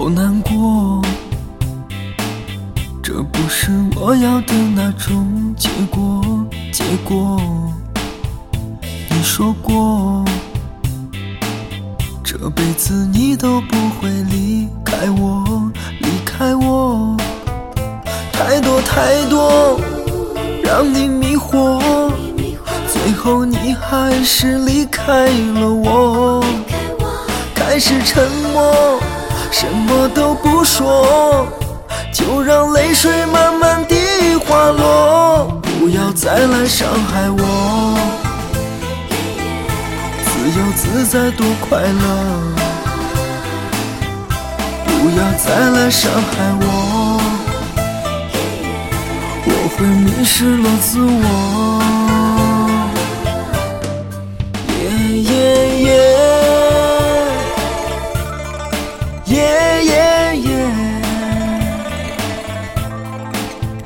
好难过，这不是我要的那种结果。结果，你说过，这辈子你都不会离开我，离开我。太多太多让你迷惑，最后你还是离开了我，开始沉默。什么都不说，就让泪水慢慢地滑落。不要再来伤害我，自由自在多快乐。不要再来伤害我，我会迷失了自我。耶耶耶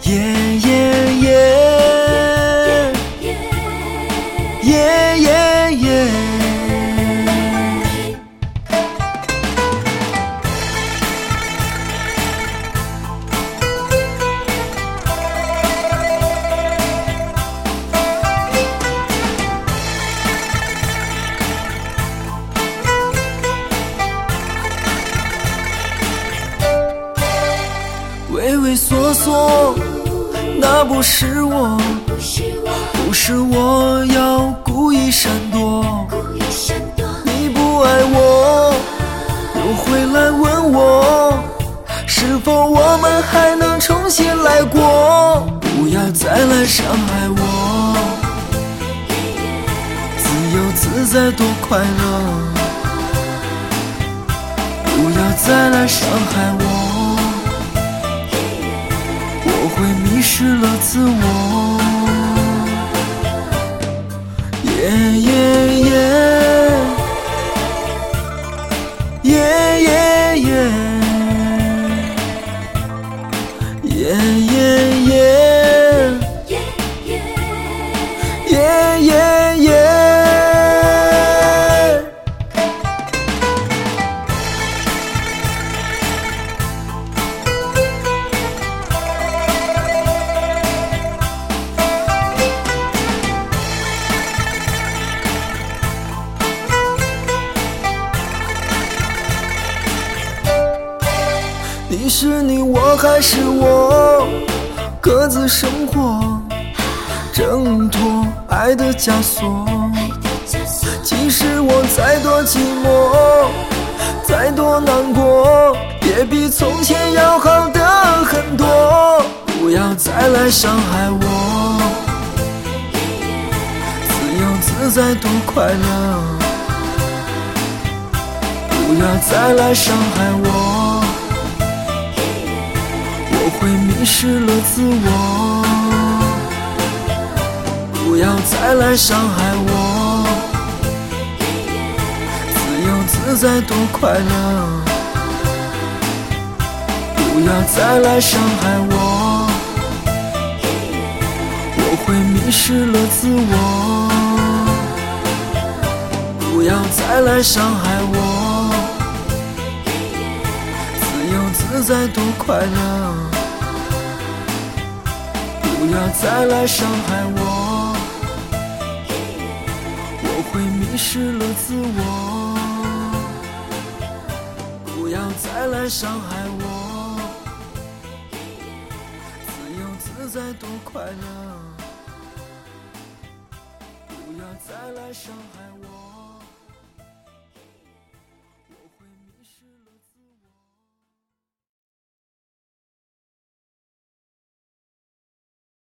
耶耶耶耶耶耶。畏缩缩，那不是我，不是我不是我要故意闪躲。你不爱我，又回来问我，是否我们还能重新来过？不要再来伤害我，自由自在多快乐。不要再来伤害我。耶耶耶，耶耶耶你是你，我还是我，各自生活，挣脱爱的枷锁。即使我再多寂寞，再多难过，也比从前要好的很多。不要再来伤害我，自由自在多快乐。不要再来伤害我。会迷失了自我，不要再来伤害我，自由自在多快乐。不要再来伤害我，我会迷失了自我。不要再来伤害我，自由自在多快乐。不要再来伤害我，我会迷失了自我。不要再来伤害我，自由自在多快乐。不要再来伤害我。